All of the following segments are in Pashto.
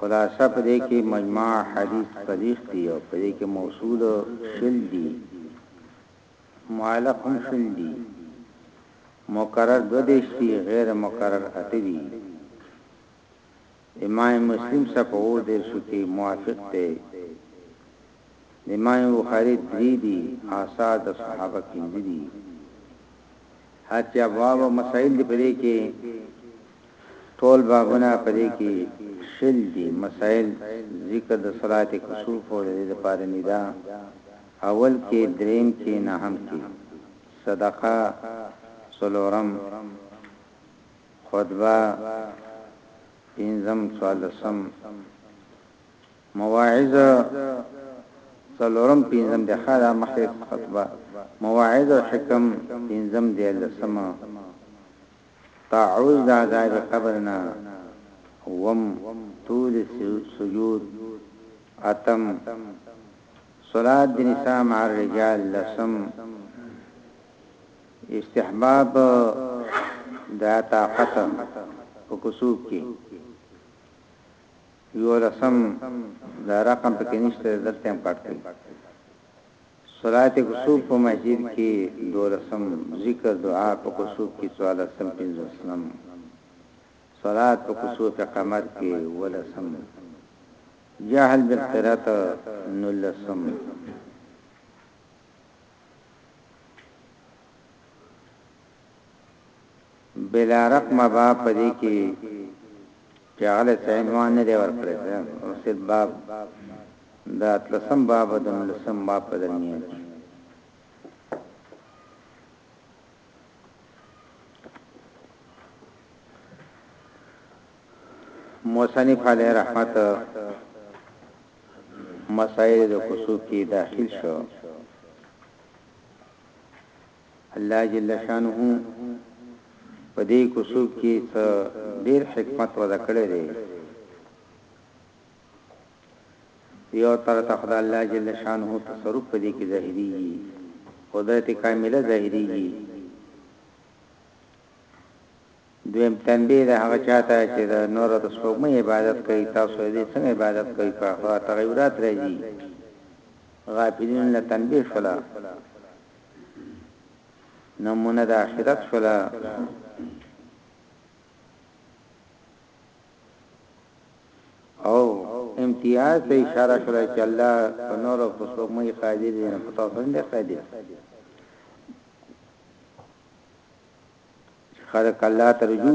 خلاصه په دې کې مجمع احادیث پلیخ دي او په دې کې موصول شل دي معلق هم شل دي مکرر دو دیش دي غیر مکرر اته دي امام مسلم صفه او دې شو کې موافق دی امام بخاری درې دي آثار د صحابه پنځه دي هر چې ابواب مسائل دې پرې کې ټول بابونه په دې کې شل دي مسائل ذکر د صلات کسوف او د دې لپاره ندا اول کې دریم کې نهم کې صدقه څلورم خطبه پنځم څوالسم مواعظ څلورم پنځم د خاله مخه خطبه مواعظ او حکم پنځم دی لسمه تعوذ د عذاب قبر نه اووم طول سجود اتم صلات د نساء مع الرجال لسم استحباب د طاقت په کسوب کې یو لسم دا رقم پکې نشته دلته هم کټ کوي صلات کسوف په مسجد کی دولسم ذکر دعا په کسوف کی څوارلسم پنځوسلم صلات په کسوف قمر کی اوولسم جهل بالقرات نولسم بلا رقمه با په دې کې وي چې هغه له څه عنوان نه دی ورکړی او صرف باب د اتلسم باب د نولسم باب په درمیان کې موسنف علی رحمت مسائل د کسوب کې داخل شو الله جل شانه په دې کوڅو کې څه ډېر حکمت وضع کړی دی. یو طرفته خو د الله جل شانه تصرف په دې کې ظاهرېږي، قدرت کامله ظاهرېږي. دویم تنبیه د هغه چا ته چې د نورو د سپوږمۍ عبادت کوي، تاسو یې دې څنګه عبادت کوي؟ په هغه تغیرات راځي. غافلین له تنبیه شوله. نمونه د آخرت شولا او امتیاز ته اشاره شولا چې الله په نور او پسو مې قادر دي نه پتا څنګه قادر خلق الله ترجو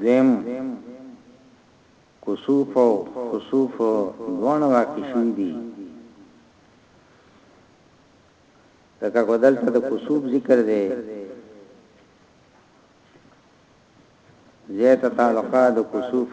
دویم، کسوف او خسوف دواړه واقع شوي دي، ځکه که دلته د کسوف ذکر دی، زیاته تعلقه د کسوف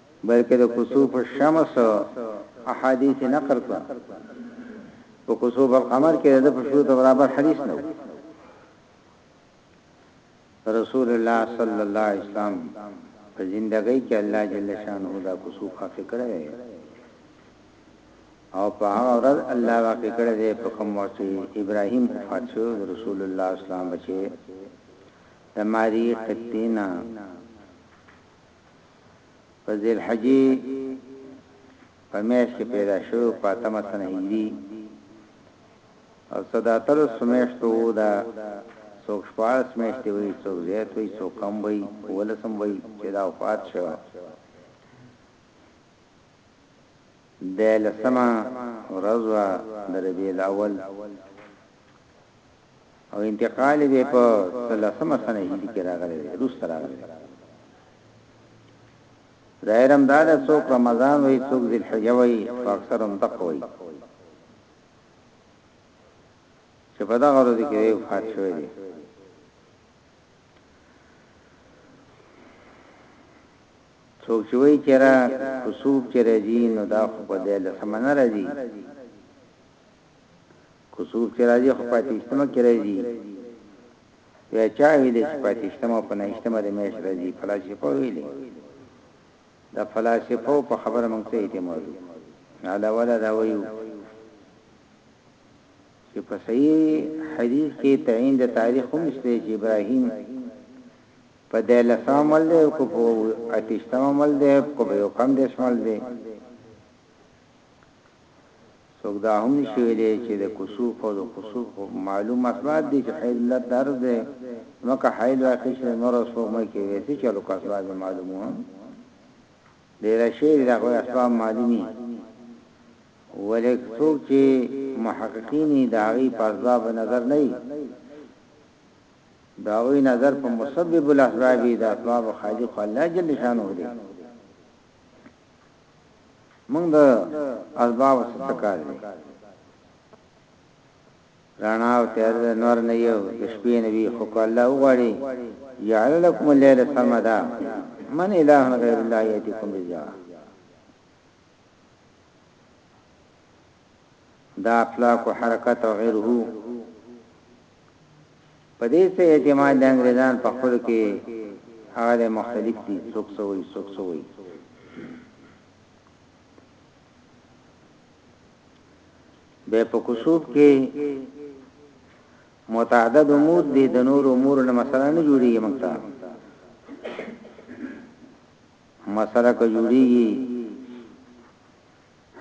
بلکه د کسوف الشمس احادیث نقل کړه په کسوف القمر کې د پښو ته برابر حدیث نه رسول الله صلی الله علیه وسلم په زندګۍ کې الله جل شانه دا کسوف واقع کړی او په هغه ورځ الله واقع کړی دی په کوم وخت چې ابراهیم وفات شو رسول الله اسلام بچي د ماری قطینا په ذی الحجې په میاشت کې پیدا شوی په اتمه سنه هجری او صدا تر سمیشتو دا څوک شپارس میشتې وي څوک زیات وي څوک کم وي ولسم وي چې دا وفات شو د لسمه ورځ د ربیع الاول او انتقال یې به په څلورمه سنه هجري کې راغلی دی وروسته راغلی دی ظاهر هم دا ده څوک رمضان وایي څوک ذوالحجه وایي خو اکثر هم دقه وایي چې په دغه ورځ کې یې وفات شوی دی څوک چې وایي چې را خصوب چې راځي نو دا خو په دې لسمه نه راځي که څوک چې راځي خو په اتهشتمه کې راځي بیا چا ویلې چې په اتهشتمه او په نهشتمه د میاشت راځي فلاسفه ویلې د فلاسفه په خبره موږ څه اعتماد وکړو علاوه له دا وایو چې په صحیح حدیث کې تعین د تاریخ هم شته چې ابراهیم په دله سامل دی کو په اتشتم عمل دی کو په یو کم دیش عمل دی څوک دا هم نشي ویلی چې د کسوف او د خسوف خو معلوم اسباب دي چې حیض ملت ته عرض دی ځمکه حیل واقع شي لمر او سپوږمۍ کې وې څه چلو که اسباب یې معلوم وو هم ډیره شی دي دغه اسباب معلومي ولیک څوک چې محققین د هغې په اسباب نظر نه وي دا وی نظر په مسبب الاسباب د اسباب خالق الله جل شانه دی موږ د اسباب څخه کار دی رانا او تیر د نور نه یو د شپې نبی خو الله وغړي جعل لكم الليل سرمدا من اله غیر الله یاتیکم بجا دا افلاک و حرکت و غیره په دې څه اعتماد د انګريزان په خپل کې هغه د مختلف دي څوک سوي څوک سوي به په کوشوب کې متعدد امور دي د نور امور نه مثلا نه جوړي مونږه مسله کو جوړي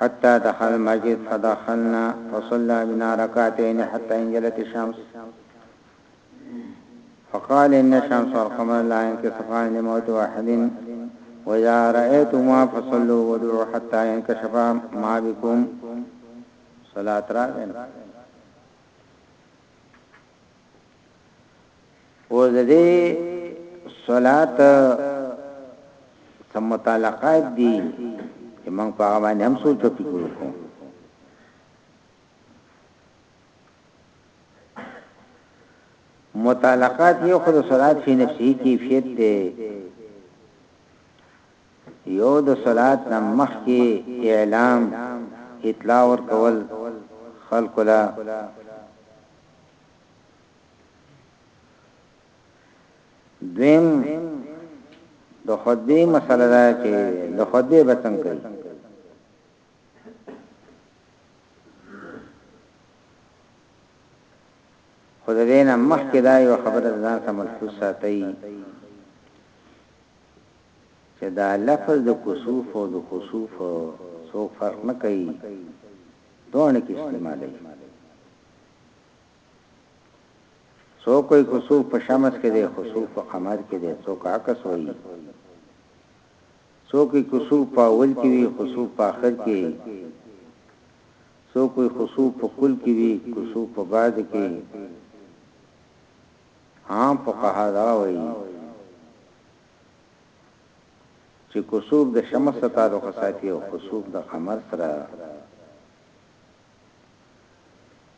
حتى دخل المسجد فدخلنا وصلى بنا ركعتين حتى انجلت الشمس فقال إن الشمس والقمر لا ينكسفان لموت واحد وإذا رأيتما فصلوا ودعوا حتى ينكشف ما بكم صلاة رابعين او د دې صلات سم متعلقات دي چې موږ په هغه باندې هم سوچ فکر وکړو متعلقات یو خود صلات فی نفسی کیفیت دی یو د صلات نمخ کې اعلام اطلاع ور کول خلق لا دویم د خطبه مسله ده چې د خطبه به څنګه کوي خدای نه مخکې دا یو خبره ځان ته ملحوظ ساتي چې دا لفظ د کسوف او د خسوف څو فرق نه کوي دوه کې استعمالي څوک وایي کسوف په شمس کې دی خسوف په قمر کې دی څوک عکس وایي څوک وایي کسوف په اول کې وي خسوف په اخر کې څوک وایي خسوف په کل کې وي کسوف په بعد کې عام فقها دا وایي چې کسوف د شمس سره تعلق ساتي او کسوف د قمر سره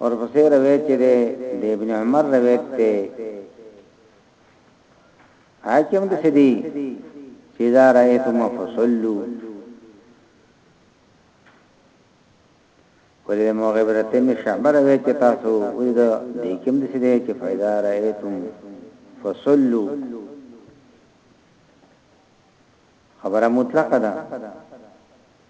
ورپسې روایت چې دی د ابن عمر روایت دی حاکم د سدي چې دا رايتم فصلوا ولې مغبرته می شعبه روایت چې تاسو وې دا د حاکم د سدي چې فائدہ رايتم فصلوا خبره مطلقه ده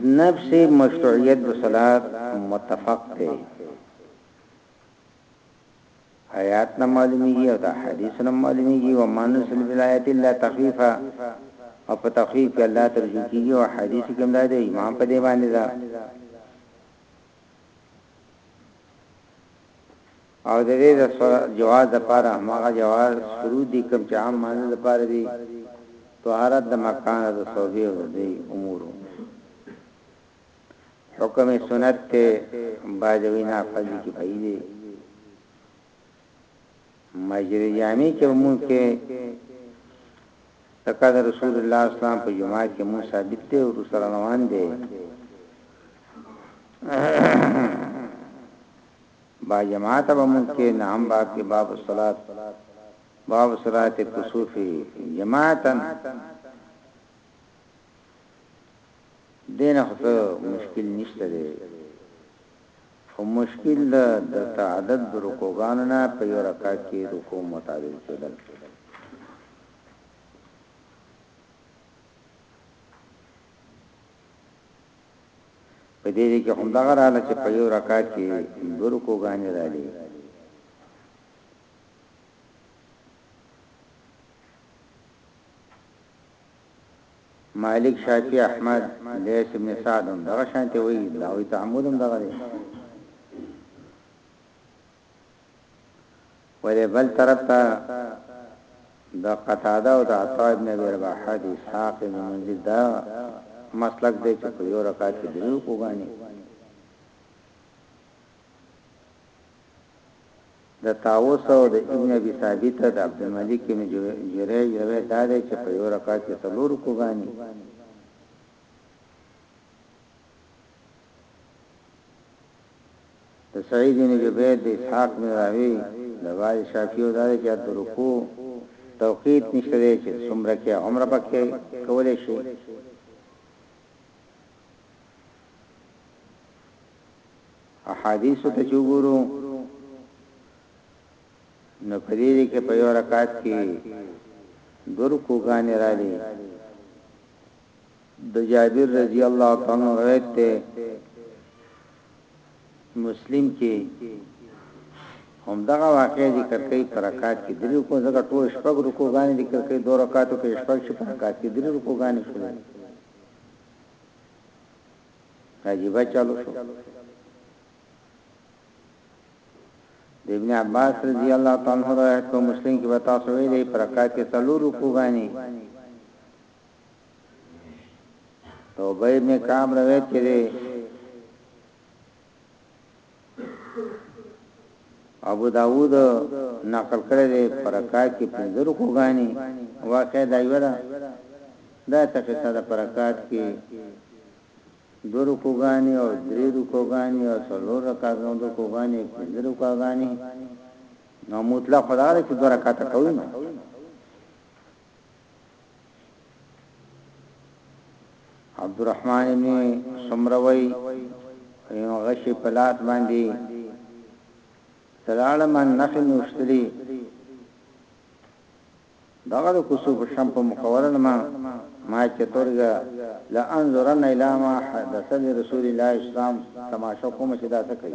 نفس مشروعیت د صلات متفق دی آیات نه معلومیږي او د حدیث نه معلومیږي و مانوس الولایت الا تخفیفا او په تخفیف کې الله ترجو کیږي او حدیث کې دا دی امام په دی باندې دا او د دې د جواز د پاره همغه جواز شروط دي کوم چې عام مانځه د پاره دي طهارت د مکان او د صوبې او د امور حکم سنت ته باید وینا فضل کې پیدي مجری جامع کې مونږ کې تکاد رسول الله اسلام په جمعه کې مو ثابت دی او رسول روان دی با جماعت به مونږ کې نهم باب کې باب الصلات باب الصلات کسوف جماعتا دین خو مشکل نشته دی خو مشکل ده د تعدد رکوګان نه په یو رکعت کې رکو متعادل کېدل په دې کې هم دغه رااله چې په یو رکعت کې دوه رکوګانې راځي مالک شافعي احمد لیث ابن سعد دغه شانته وی دا وی تعمدم دغه دی ولې بل طرف ته د قتاده او د عطا ابن ابي رباح د اسحاق ابن منذر دا مسلک دی چې په یو رکعت کې دریو کوګانی د طاووس او د ابن ابي ثابت د عبد الملک ابن جريج روایت دا دی چې په یو رکعت کې څلور کوګانی د سعيد بن جبير د اسحاق بن راهوي د بعض شافعيو دا دی چې د رکوع توقيت نشته دی چې څومره کې عمره پکې کولې شي احادیث ته چوغورو نو په دې کې په یو رکعت کې دور کوګان را دي د جابر رضی الله تعالی عنه روایت ده مسلم کې هم دغه واقعي ذکر کوي پر رکعات کې درې رکوع زګه ټول شپږ رکوعګان ذکر کوي دوه رکعاتو کې شپږ شپږ رکعات کې درې رکوعګان شول عجیب چالو شو د ابن عباس رضی الله تعالی عنہ روایت په مسلم کې وتا سوې دی پر رکعات کې څلور رکوعګانی توبه ابن کعب روایت کړي ابو داوود نقل کړی دی پرکا کې پنځه رکوګانی واقع دا یو ده دا تقصه د پرکات کې دو رکوګانی او درې رکوګانی او څلور رکعاتونو د کوګانی پنځه رکوګانی نو مطلق خدای چې دو رکعات کوي عبدالرحمن ابن سمروي یو غشي په لاس باندې تلاړه من نخې نوشتلي دغه د کوسو په شم په مخوره ما ما چې تورګه لا انظرن الی ما حدث رسول الله اسلام تماشا کوم چې دا څه کوي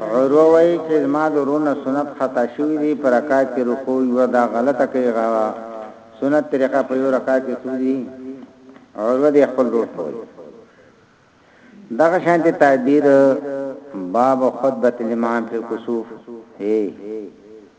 عروه وایی چی زما د ورور نه سنت خطا شوی دی په رکعت کی رکوع یوه دا غلطه کوی هغه سنت طریقه په یو رکعت کی څو دی عروه دی خپل رور ته وایی دغه شانتی تعبیر باب خطبه الامام فی الکسوف هی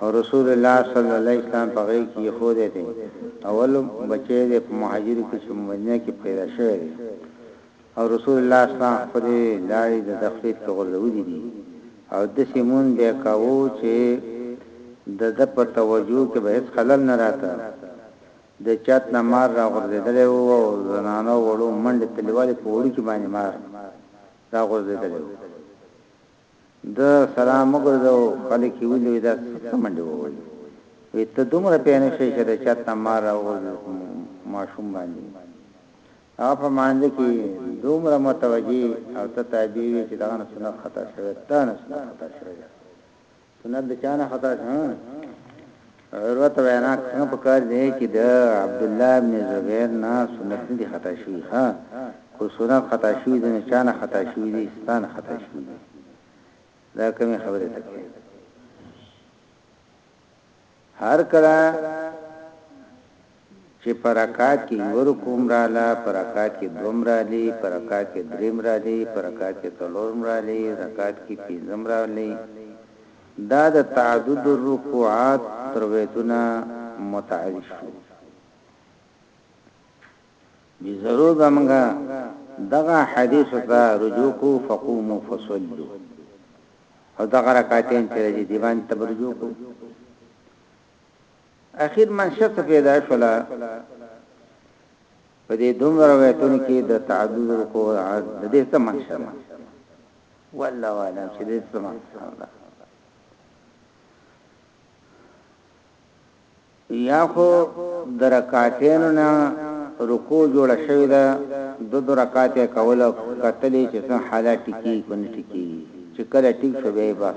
او رسول الله صلی الله علیه وسلم په غیږ کې ایښودی دی، اول بچی دی په مهاجرو کې چې په مدینه کې پیدا شوی دی او رسول الله صلی الله علیه وسلم خپلې لاړې د ده خپې پرې غورځولې دي او داسې مونځ به یې کاوه چې د ده په توجه کې به هیڅ خلل نه راته، د چت نه مار راغورځیدلی و او زنانو او وړو منډې تللې ولې په وړوکي باندې مار راغورځیدلی و. ده سلام وګرځاوه خلک يې وليد دا څه منډې ووهلې وې ته دومره پې نه شې چې د چت نه مار راوغورځوې په ماشوم باندې هغه په مانځه کې دومره متوجي او ته تابع وي چې دغه نه سنت خطا شوی تا نه سنت خطا شوی سنت د چا نه خطا شوی عروه ته وینا کښنه پکار دی چې د عبدالله ابن زبیر نه سنت نه دی خطا شوی ها کو سنت خطا شوی دی نو چانه خطا شوی دی ستانه خطا شوی دی دا کومه خبره ده کې هر کله چي په رکعت کي يوه رکوم راله په رکعت کي دوم رالی په رکعت کي دريم رالی په رکعت کي څلورم رالی رکعت کي پنځم رالی دا د تعدد الرکوعات روایتونه متعارف شو بي ضرور به منګه دغه حديث ته رجوع کو فقومو فصلو او دغه رکعتين چې دي باندې تبرجو کو اخیر منشه څه پیدا شوله په دې دومره روایتونو کې د تعدد رکوع د دې څه منشه ده والله اعلم چې دې څه منشه ده یا خو د رکعاتینو نه رکوع جوړ شوی ده د دو رکعات کول کتلې چې څنګه حالت ټکی کني ټکی چې کله ټیک شوی بس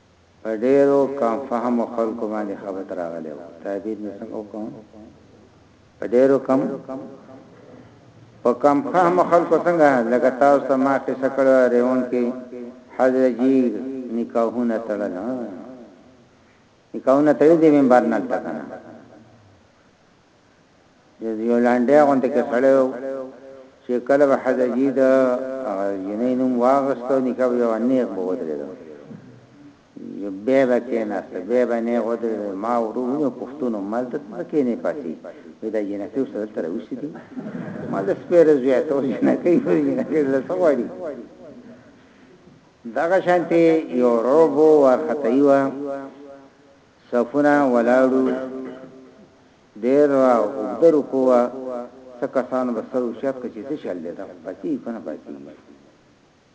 په ډېرو کم فهمو خلکو باندې خبط راغلی و، تعبير مې څنګه وکړم؟ په ډېرو کم په کم فهمو خلکو څنګه لکه تاسو ته ما قصه کړې وه ريون کې حضرت جي نکاحونه تړل نکاحونه تړي دي منبر نه تکنه د یو لانډې غونډه کې سړی چې کله به حضرجي د جنې نوم واغستو نکه به یو نیغ به ودرېده یو به به کې ناست به به نه ودرېد ما ورونه پښتون مال ته کې نه پاتې دا جنې کې سره تر وسی دي مال سپیره زیات او جنې کې جنې کې له سوالي دغه شانتي یو روبو ورخته یو صفونه ولاړو ډیر را اوږده رکوع وه څه کسانو به سر اوچت کړ چې څه چل دی دا خو پاتیږي کنه پاتیږي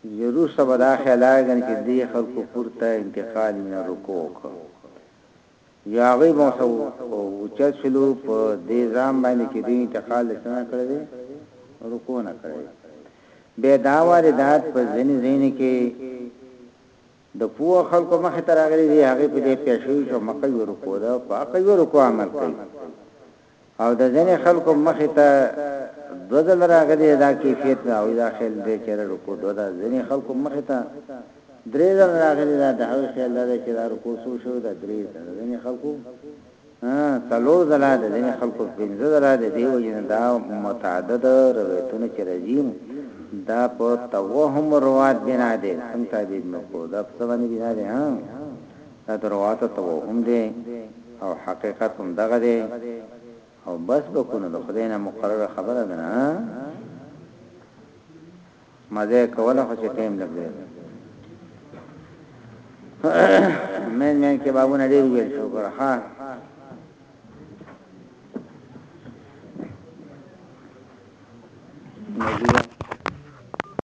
چې وروسته به دا خیال راغی کنه چې دې خلکو پورته انتقال من الرکوع وکړ یا هغوی به ورسره اوچت شلو په دې ځان باندې چې دوی انتقال د څه نه کړی دی رکوع نه کړی بیا دا واردات په ځینې ځینې کې د پوه خلکو مخې ته راغلي دي، هغوی په دې پوه شوي چې مکه یوه رکوع ده او په هغه یوه رکوع عمل کوي او د ځینې خلکو مخې ته دوه ځله راغلي دي، دا کیفیت د هغوی دا خیال دی چې رکوع دوه ده، ځینې خلکو مخې ته درې ځله راغلي دي، د هغوی خیال دا دی چې دا رکوع څو شوې ده، درې ځله، ځینې خلکو. څلور ځله د ځینې خلکو پنځه ځله د دې وجې نه دا متعدد روایتونه چې راځي دا په توهم روات بنا دي څنګه تعبیر مې کو دا په څه باندې بنا دي ها دا د رواتو توهم دي او حقیقت هم دغه دي او بس بکونه د خدای نه مقرره خبره ده نه مزه یې کوله خو چې ټیم لږ دی مین مین کبابونه ډیر ویل شو ګره ها